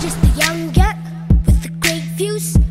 just a young guy with great views.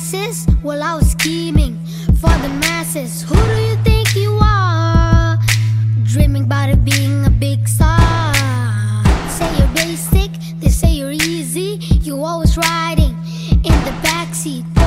glasses while I was scheming for the masses. Who do you think you are? Dreaming about it being a big star. Say you're basic, they say you're easy. You always riding in the backseat.